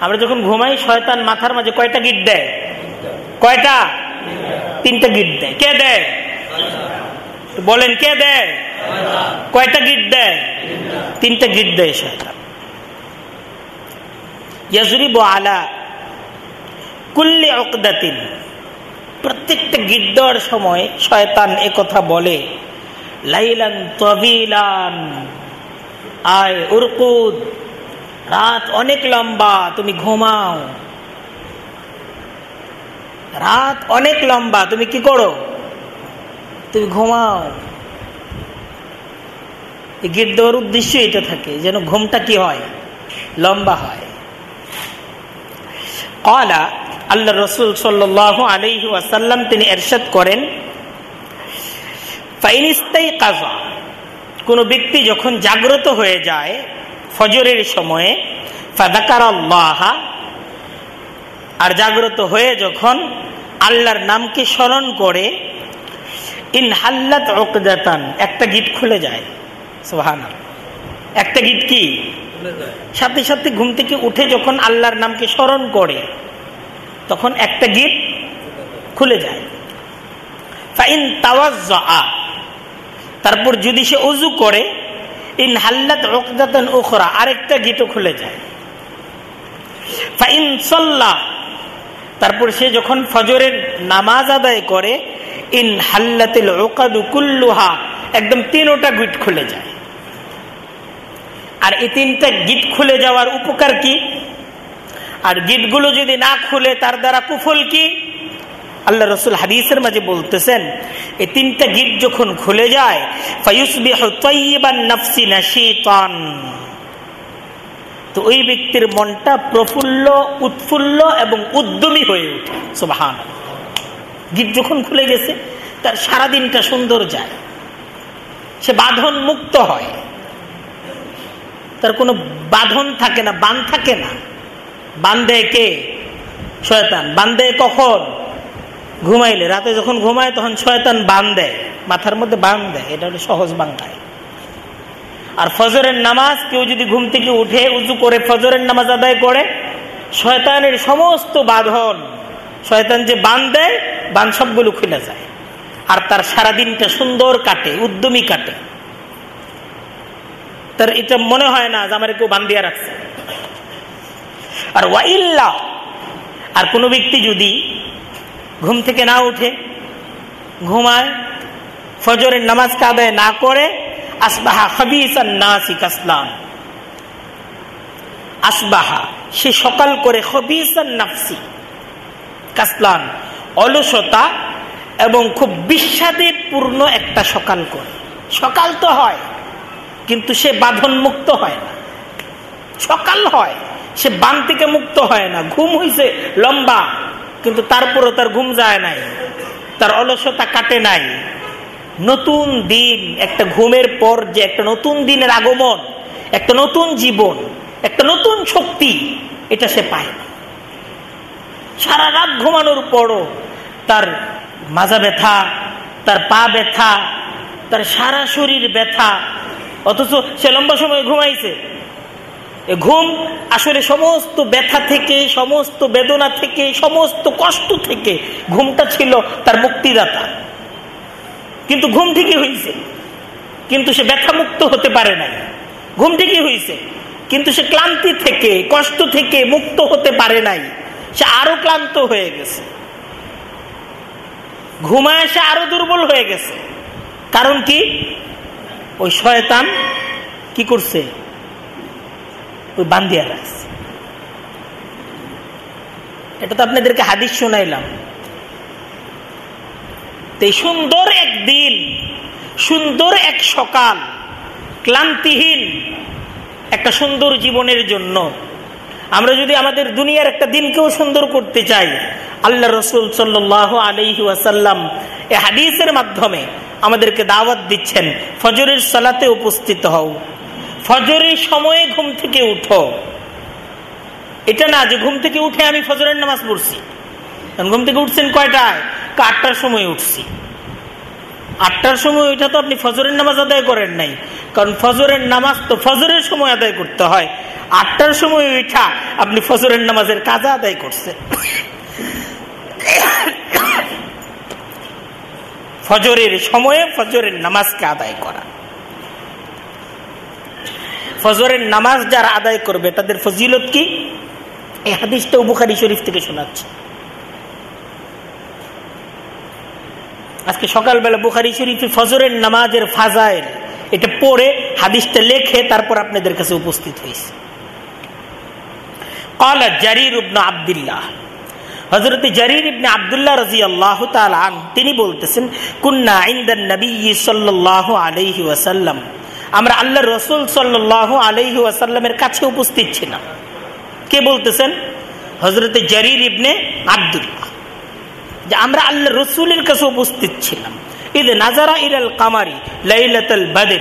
আমরা যখন ঘুমাই, শয়তান মাথার মাঝে কয়টা গিট দেয়? কয়টা? তিনটা গিট দেয়। কে দেয়? বলেন, কে দেয়? কয়টা গিট দেয়? তিনটা গিট দেয় শয়তান। ইয়াজরিব আলা কুল্লি অকদাতিন প্রত্যেকটা গিট দেওয়ার সময় শয়তান কথা বলে, লাইলান তবিলান। আয় উরকুদ, রাত অনেক লম্বা, তুমি ঘুমাও। রাত অনেক লম্বা, তুমি কি করো? তুমি ঘুমাও। গিট উদ্দেশ্য এটা থাকে, যেন ঘুমটা কি হয়? লম্বা হয়। কলা আল্লাহ রসুল সাল্লাহ আলহি আসাল্লাম তিনি এরশাদ করেন ফাইনিস্তাই কাজা কোনো ব্যক্তি যখন জাগ্রত হয়ে যায় ফজরের সময়ে ফাদাকার আল্লাহা আর জাগ্রত হয়ে যখন আল্লাহর নামকে স্মরণ করে ইন হাল্লাত অকদাতান একটা গিট খুলে যায় সোহান একটা গিট কি? সাথে সাথে ঘুম থেকে উঠে যখন আল্লাহর নামকে স্মরণ করে তখন একটা গিট খুলে যায়। তারপর যদি সে উজু করে, ইন হাল্লাত রকদাতন ওখরা আরেকটা গিটও খুলে যায়। তারপর সে যখন ফজরের নামাজ আদায় করে, ইন হাল্লাতিল ওকাদু কুল্লুহা, একদম তিনোটা গিট খুলে যায়। আর এই তিনটা গিট খুলে যাওয়ার উপকার কি? আর গিটগুলো যদি না খুলে, তার দ্বারা কুফল কি? আল্লাহ রসুল হাদিসের মাঝে বলতেছেন এই তিনটা গিট যখন খুলে যায় তো ওই ব্যক্তির মনটা প্রফুল্ল, উৎফুল্ল এবং উদ্যমী হয়ে ওঠে। সোভান গিট যখন খুলে গেছে, তার সারাদিনটা সুন্দর যায়। সে বাঁধন মুক্ত হয়। তার কোনো বাঁধন থাকে না বান থাকে না। বান্ধে কে? শয়তান। বান্ধে কখন? ঘুমাইলে। রাতে যখন ঘুমায়, তখন শয়তান বান দেয় মাথার মধ্যে বান দেয় এটা হলো সহজ বাংলায়। আর ফজরের নামাজ, কেউ যদি ঘুম থেকে উঠে উঁচু করে ফজরের নামাজ আদায় করে, শয়তানের সমস্ত বাঁধন, শয়তান যে বান দেয়, বান সবগুলো খুলে যায়। আর তার সারাদিনটা সুন্দর কাটে, উদ্যমী কাটে। তার এটা মনে হয় না যে আমার কেউ বান দিয়া রাখছে। আর ওয়াইল্লা আর কোনো ব্যক্তি যদি ঘুম থেকে না উঠে, ঘুমায়, ফজরের নামাজ কাদায় না করে, আসবাহা খবিসান নাসি কাসলাম আসবাহা, সে সকাল করে খবিসান নাফসি কাসলান, অলসতা এবং খুব বিস্বাদের পূর্ণ একটা সকাল করে। সকাল তো হয়, কিন্তু সে বাঁধন মুক্ত হয় না। সকাল হয়। সে বান থেকে মুক্ত হয় না। ঘুম হইছে লম্বা, কিন্তু তারপরও তার ঘুম যায় নাই। তার অলসতা কাটে নাই। নতুন দিন, একটা ঘুমের পর যে একটা নতুন দিনের আগমন, একটা নতুন জীবন, একটা নতুন শক্তি, এটা সে পায় সারা রাত ঘুমানোর পরও তার মাজা ব্যথা, তার পা ব্যথা, তার সারা শরীর ব্যথা, অথচ সে লম্বা সময় ঘুমাইছে। ঘুম আসলে সমস্ত ব্যথা থেকে, সমস্ত বেদনা থেকে, সমস্ত কষ্ট থেকে ঘুমটা ছিল তার মুক্তিদাতা। কিন্তু ঘুম ঠিকই হয়েছে কিন্তু সে ব্যথা মুক্ত হতে পারে নাই। ঘুম ঠিকই হয়েছে কিন্তু সে ক্লান্তি থেকে, কষ্ট থেকে মুক্ত হতে পারে নাই। সে আরও ক্লান্ত হয়ে গেছে। ঘুমায় সে আরও দুর্বল হয়ে গেছে। কারণ কি? ওই শয়তান কি করছে? ওই বান্দিয়া রাখছে এটা তো আপনাদেরকে হাদিস শোনাইলাম। সুন্দর একদিন সুন্দর এক সকাল, ক্লান্তিহীন একটা সুন্দর জীবনের জন্য। আমরা যদি আমাদের দুনিয়ার একটা দিনকেও সুন্দর করতে চাই, আল্লাহ রসুল সাল্লাহ আলহি ওয়াসাল্লাম এ হাদিসের মাধ্যমে আমাদেরকে দাওয়াত দিচ্ছেন, ফজরের সালাতে উপস্থিত হও। ফজরের সময়ে ঘুম থেকে উঠো। এটা না যে ঘুম থেকে উঠে আমি ফজরের নামাজ পড়ছি। ঘুম থেকে উঠছেন কয়টায়? আটটার সময় উঠছি। আটটার সময় ওইটা তো আপনি ফজরের নামাজ আদায় করেন নাই। কারণ ফজরের নামাজ তো ফজরের সময় আদায় করতে হয়। আটটার সময় ওইটা আপনি ফজরের নামাজের কাজা আদায় করছেন। ফজরের সময়ে ফজরের নামাজকে আদায় করা। ফজরের নামাজ যারা আদায় করবে, তাদের ফজিলত কি? এই হাদিসটা বুখারি শরীফ থেকে শোনাচ্ছে। আজকে সকালবেলা বুখারি শরীফে ফজরের নামাজের ফাজায়ের এটা পড়ে হাদিসটা লেখে তারপর আপনাদের কাছে উপস্থিত হয়েছে। কলা জারির উবনা আবদুল্লাহ। হজরত জারির ইবনে আবদুল্লাহ রাজি আল্লাহ তিনি বলতেছেন, কুন্না ইন্দান নবী সাল্লাহ আলহি ওয়াসাল্লাম আমরা আল্লাহ রসুল সাল্লাহ আলহি ওয়াসাল্লামের কাছে উপস্থিত ছিলাম। কে বলতেছেন? হজরত জারির ইবনে আবদুল্লাহ। যে আমরা আল্লাহ রসুলের কাছে উপস্থিত ছিলাম। ঈদ নাজারা ইরাল কামারি লাইলাতুল বাদের।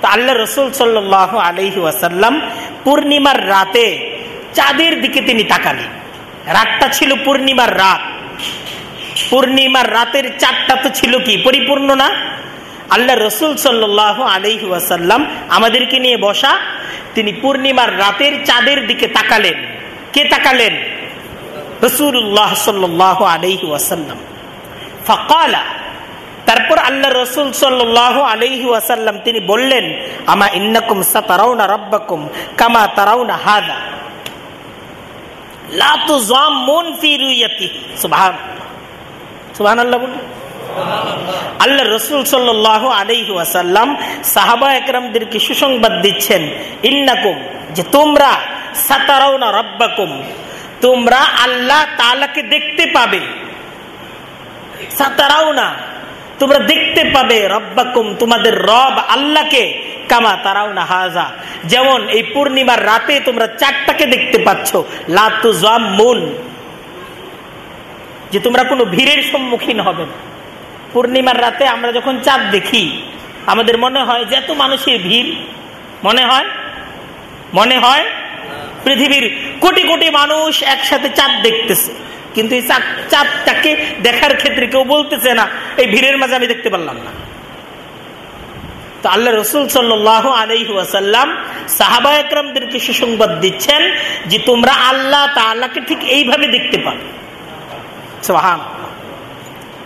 তা আল্লাহ রসুল সাল্লাহ আলহি ওয়াসাল্লাম পূর্ণিমার রাতে চাঁদের দিকে তিনি তাকালেন। রাতটা ছিল পূর্ণিমার রাত। পূর্ণিমার রাতের চারটা তো ছিল কি? পরিপূর্ণ না? আল্লাহ রসুল সাল্লাহ আলহি ওয়াসাল্লাম আমাদেরকে নিয়ে বসা, তিনি পূর্ণিমার রাতের চাঁদের দিকে তাকালেন। কে তাকালেন? রসুল্লাহ সাল্লাহ আলহি ওয়াসাল্লাম। ফকালা, তারপর আল্লাহ রসুল সাল্লাহ আলহি ওয়াসাল্লাম তিনি বললেন, আমা ইন্নাকুম সা তারাউনা রব্বাকুম কামা তারাউনা হাদা? আল্লাহ রসুল সাল্লাহ আলহি সাহাবা একরামদেরকে সুসংবাদ দিচ্ছেন, ইন্নাকুম যে তোমরা সাতারাউনা রব্বাকুম, তোমরা আল্লাহ তালাকে দেখতে পাবে। সাতারাউনা, তোমরা দেখতে পাবে রব্বাকুম, তোমাদের রব আল্লাহকে, কামা তারাও না হাজা যেমন এই পূর্ণিমার রাতে তোমরা চারটাকে দেখতে পাচ্ছ লাতু মুন যে তোমরা কোনো ভিড়ের সম্মুখীন হবে না। পূর্ণিমার রাতে আমরা যখন চাঁদ দেখি, আমাদের মনে হয় যে এত মানুষের ভিড়। মনে হয়? মনে হয়? পৃথিবীর কোটি কোটি মানুষ একসাথে চাঁদ দেখতেছে। কিন্তু এই চাঁদ, চাঁদটাকে দেখার ক্ষেত্রে কেউ বলতেছে না, এই ভিড়ের মাঝে আমি দেখতে পারলাম না। তো আল্লাহ রসুল সাল্লাহ আলহিহাসাল্লাম সাহাবা একরামদেরকে সুসংবাদ দিচ্ছেন যে তোমরা আল্লাহ তাল্লাহকে ঠিক এইভাবে দেখতে পাবে।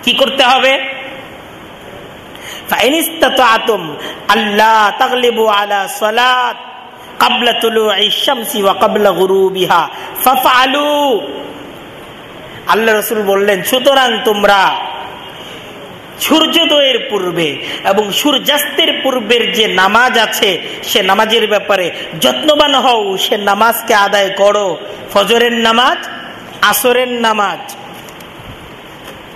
কি করতে হবে? আল্লাহ আলা আল্লাহ রসুল বললেন, সুতরাং তোমরা সূর্যোদয়ের পূর্বে এবং সূর্যাস্তের পূর্বের যে নামাজ আছে, সে নামাজের ব্যাপারে যত্নবান হও, সে নামাজকে আদায় করো। ফজরের নামাজ, আসরের নামাজ।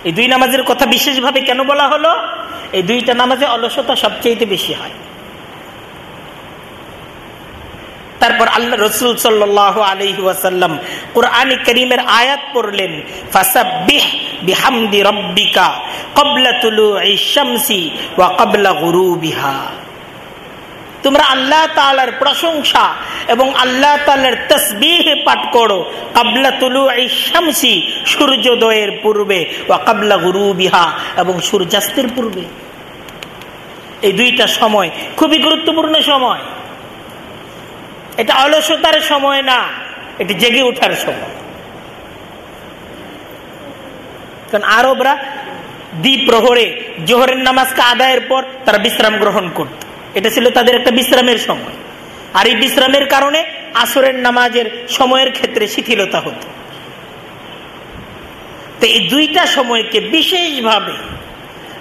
এই দুই নামাজের কথা বিশেষভাবে কেন বলা হলো? এই দুইটা নামাজে অলসতা সবচেয়ে বেশি হয়। তারপর আল্লাহ রসুল সাল্লাহ আলহি ওয়াসাল্লাম কোরআনে করিমের আয়াত পড়লেন, ফাসাব্বিহ রব্বিকা কবলা তুলু শামসি ওয়া কবলা গুরুবিহা। তোমরা আল্লাহ তালার প্রশংসা এবং আল্লাহ তালার তসবিহ পাঠ করো কাবলা তুলু শামসি, সূর্যোদয়ের পূর্বে ও কাবলা গুরু বিহা এবং সূর্যাস্তের পূর্বে। এই দুইটা সময় খুবই গুরুত্বপূর্ণ সময়। এটা অলসতার সময় না, এটি জেগে ওঠার সময়। কারণ আরবরা দ্বীপ প্রহরে জোহরের নামাজকে আদায়ের পর তারা বিশ্রাম গ্রহণ করত। এটা ছিল তাদের একটা বিশ্রামের সময়। আর এই বিশ্রামের কারণে আসরের নামাজের সময়ের ক্ষেত্রে শিথিলতা হতো। তো এই দুইটা সময়কে বিশেষভাবে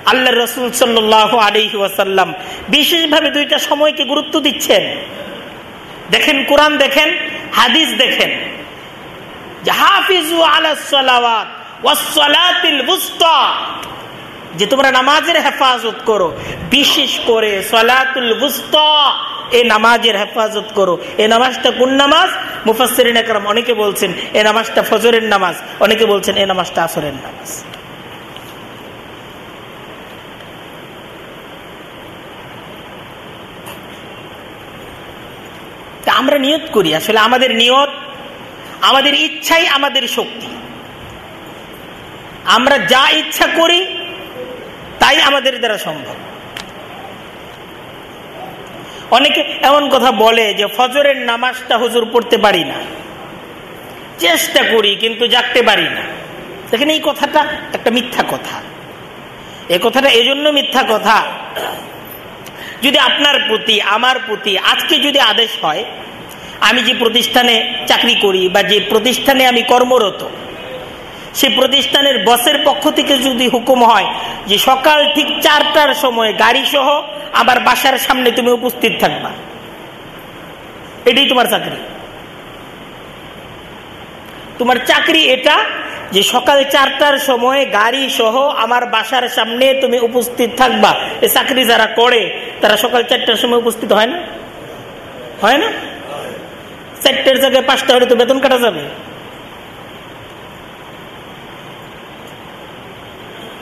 আল্লাহ রসুল সাল্লাহ আলহি ওয়াসাল্লাম বিশেষভাবে দুইটা সময়কে গুরুত্ব দিচ্ছেন। দেখেন, কোরআন দেখেন, হাদিস দেখেন। যে তোমরা নামাজের হেফাজত করো, বিশেষ করে সলাতুল বুস্তা এ নামাজের হেফাজত করো। এ নামাজটা কোন নামাজ? মুফাসরিন একরাম অনেকে বলছেন, এ নামাজটা ফজরের নামাজ। অনেকে বলছেন, এ নামাজটা আসরের নামাজ। আমরা নিয়ত করি, আসলে আমাদের নিয়ত, আমাদের ইচ্ছাই আমাদের শক্তি। আমরা যা ইচ্ছা করি তাই আমাদের দ্বারা সম্ভব। অনেকে এমন কথা বলে যে ফজরের নামাজটা হুজুর পড়তে পারি না। চেষ্টা করি, কিন্তু জাগতে পারি না। দেখেন এই কথাটা একটা মিথ্যা কথা। এ কথাটা এজন্য মিথ্যা কথা, যদি আপনার প্রতি, আমার প্রতি আজকে যদি আদেশ হয়, আমি যে প্রতিষ্ঠানে চাকরি করি বা যে প্রতিষ্ঠানে আমি কর্মরত সে প্রতিষ্ঠানের বসের পক্ষ থেকে যদি হুকুম হয় যে সকাল ঠিক চারটার সময় গাড়ি সহ আবার বাসার সামনে তুমি উপস্থিত থাকবা। এটাই তোমার চাকরি। তোমার চাকরি এটা যে সকাল চারটার সময় গাড়ি সহ আমার বাসার সামনে তুমি উপস্থিত থাকবা। এ চাকরি যারা করে, তারা সকাল চারটার সময় উপস্থিত হয় না? হয় না? চারটের জায়গায় পাঁচটা হলে তো বেতন কাটা যাবে।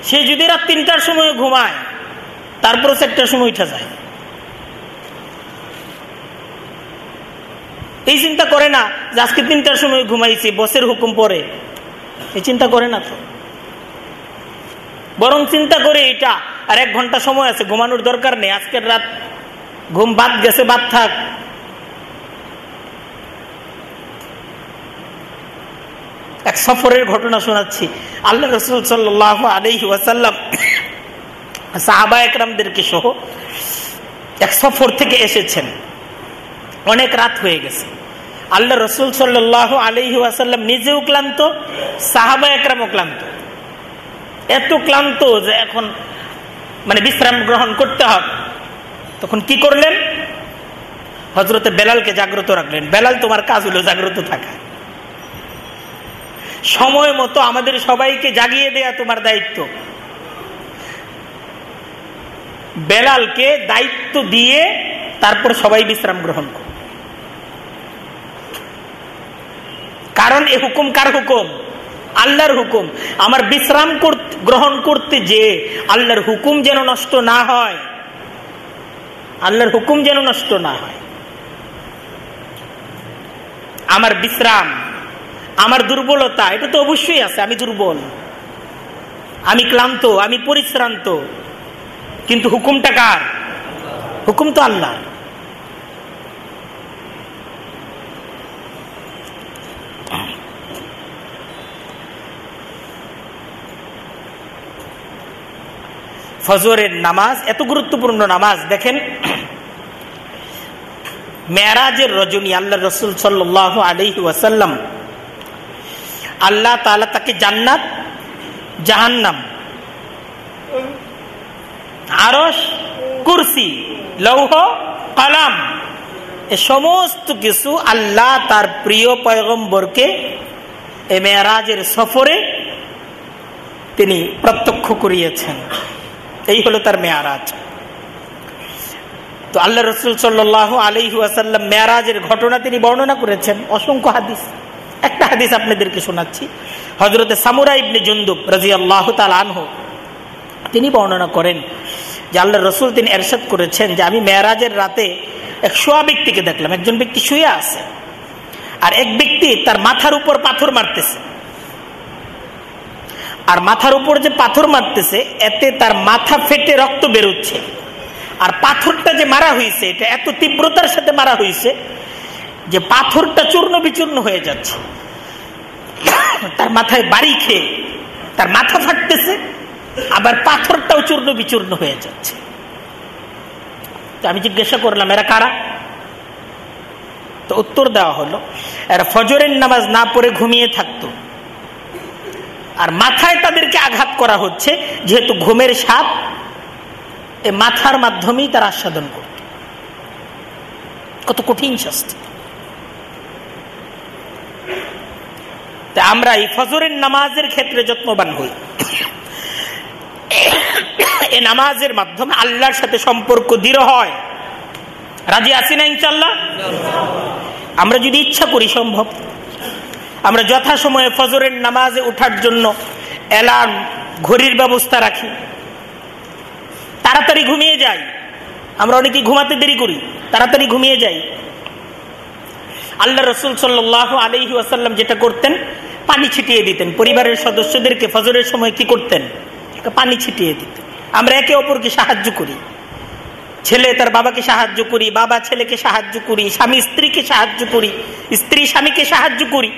সে যদি রাত তিনটার সময় ঘুমায়, তারপরে চারটার সময় উঠা যায়। এই চিন্তা করে না যে আজকে তিনটার সময় ঘুমাইছি, বসের হুকুম পরে। এই চিন্তা করে না তো। বরং চিন্তা করে এটা, আর এক ঘণ্টা সময় আছে, ঘুমানোর দরকার নেই। আজকের রাত ঘুম বাদ গেছে, বাদ থাক। এক সফরের ঘটনা শোনাচ্ছি। আল্লাহ রসুল সাল্লাহ আলহি ওয়াসাল্লাম সাহাবা একরামদেরকে সহ এক সফর থেকে এসেছেন। অনেক রাত হয়ে গেছে। আল্লাহ রসুল সাল্লাহ আলহি ওয়াসাল্লাম নিজেও ক্লান্ত, সাহাবা একরামও ক্লান্ত। এত ক্লান্ত যে এখন মানে বিশ্রাম গ্রহণ করতে হবে। তখন কি করলেন? হজরতে বেলালকে জাগ্রত রাখলেন। বেলাল, তোমার কাজ হলো জাগ্রত থাকা। সময় মতো আমাদের সবাইকে জাগিয়ে দেয়া তোমার দায়িত্ব। বেলালকে দায়িত্ব দিয়ে তারপর সবাই বিশ্রাম গ্রহণ কর। কারণ এ হুকুম কার হুকুম? আল্লাহর হুকুম। আমার বিশ্রাম গ্রহণ করতে যে আল্লাহর হুকুম যেন নষ্ট না হয়, আল্লাহর হুকুম যেন নষ্ট না হয়। আমার বিশ্রাম আমার দুর্বলতা, এটা তো অবশ্যই আছে, আমি দুর্বল। আমি ক্লান্ত, আমি পরিশ্রান্ত। কিন্তু হুকুমটা কার? হুকুম তো আল্লাহ ফজরের নামাজ, এত গুরুত্বপূর্ণ নামাজ, দেখেন। মেয়ারাজের রজনী আল্লাহ রসুল সাল্লাহ আলহি ওয়াসাল্লাম আল্লাহ তালা তাকে জান্নাত, জাহান্নাম আরস কুরসি, লৌহ, কালাম, এ সমস্ত কিছু আল্লাহ তার প্রিয় পয়গম্বরকে এ মেয়ারাজের সফরে তিনি প্রত্যক্ষ করিয়েছেন। এই হলো তার মেয়ারাজ। তো আল্লাহ রসুল সাল্লাহ আলহি আসাল্লাম মেয়ারাজের ঘটনা তিনি বর্ণনা করেছেন। অসংখ্য হাদিস। একটা হাদিস আপনাদেরকে শোনাচ্ছি। হজরতে সামুরা ইবনে জুন্দুব রাজি আল্লাহ আনহ, তিনি বর্ণনা করেন যে আল্লাহ রসুল তিনি এরশাদ করেছেন যে আমি মেয়ারাজের রাতে এক শোয়া ব্যক্তিকে দেখলাম। একজন ব্যক্তি শুয়ে আছে আর এক ব্যক্তি তার মাথার উপর পাথর মারতেছে। আর মাথার উপর যে পাথর মারতেছে, এতে তার মাথা ফেটে রক্ত বেরোচ্ছে। আর পাথরটা যে মারা হয়েছে এটা এত তীব্রতার সাথে মারা হয়েছে যে পাথরটা চূর্ণ বিচূর্ণ হয়ে যাচ্ছে। তার মাথায় বাড়ি খেয়ে, তার মাথা ফাটতেছে, আবার পাথরটাও চূর্ণ বিচূর্ণ হয়ে যাচ্ছে। আমি জিজ্ঞাসা করলাম, এরা কারা? তো উত্তর দেওয়া হলো, এরা ফজরের নামাজ না পড়ে ঘুমিয়ে থাকতো। আর মাথায় তাদেরকে আঘাত করা হচ্ছে, যেহেতু ঘুমের সাপ, এ মাথার মাধ্যমেই তারা আস্বাদন করত। কত কঠিন শাস্তি। আমরা এই ফজরের নামাজের ক্ষেত্রে যত্নবান হই। এ নামাজের মাধ্যমে আল্লাহর সাথে সম্পর্ক দৃঢ় হয়। রাজি আছি না ইনশাল্লাহ আমরা যদি ইচ্ছা করি সম্ভব। আমরা যথাসময়ে ফজরের নামাজে ওঠার জন্য অ্যালার্ম, ঘড়ির ব্যবস্থা রাখি। তাড়াতাড়ি ঘুমিয়ে যাই। আমরা অনেকে ঘুমাতে দেরি করি, তাড়াতাড়ি ঘুমিয়ে যাই। আল্লাহ রসুল সাল্লাহ আলহি আসাল্লাম যেটা করতেন, পানি ছিটিয়ে দিতেন। পরিবারের সদস্যদেরকে ফজরের সময় কি করতেন? পানি ছিটিয়ে দিতেন। আমরা একে অপরকে সাহায্য করি। ছেলে তার বাবাকে সাহায্য করি, বাবা ছেলেকে সাহায্য করি, স্বামী স্ত্রীকে সাহায্য করি, স্ত্রী স্বামীকে সাহায্য করি,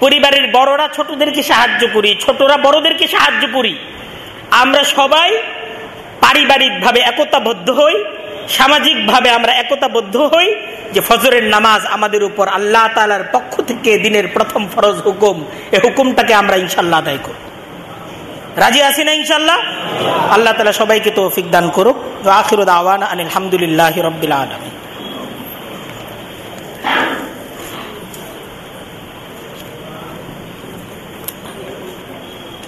পরিবারের বড়রা ছোটদেরকে সাহায্য করি, ছোটরা বড়দেরকে সাহায্য করি। আমরা সবাই পারিবারিকভাবে একতাবদ্ধ হই সামাজিকভাবে আমরা একতাবদ্ধ হই যে ফজরের নামাজ আমাদের উপর আল্লাহ তালার পক্ষ থেকে দিনের প্রথম ফরজ হুকুম। এ হুকুমটাকে আমরা ইনশাল্লাহ আদায় করব। রাজি আছি না ইনশাল্লাহ আল্লাহ তালা সবাইকে তৌফিক দান করুক। আখির আওয়ান আলহামদুলিল্লাহ রবিল আলমী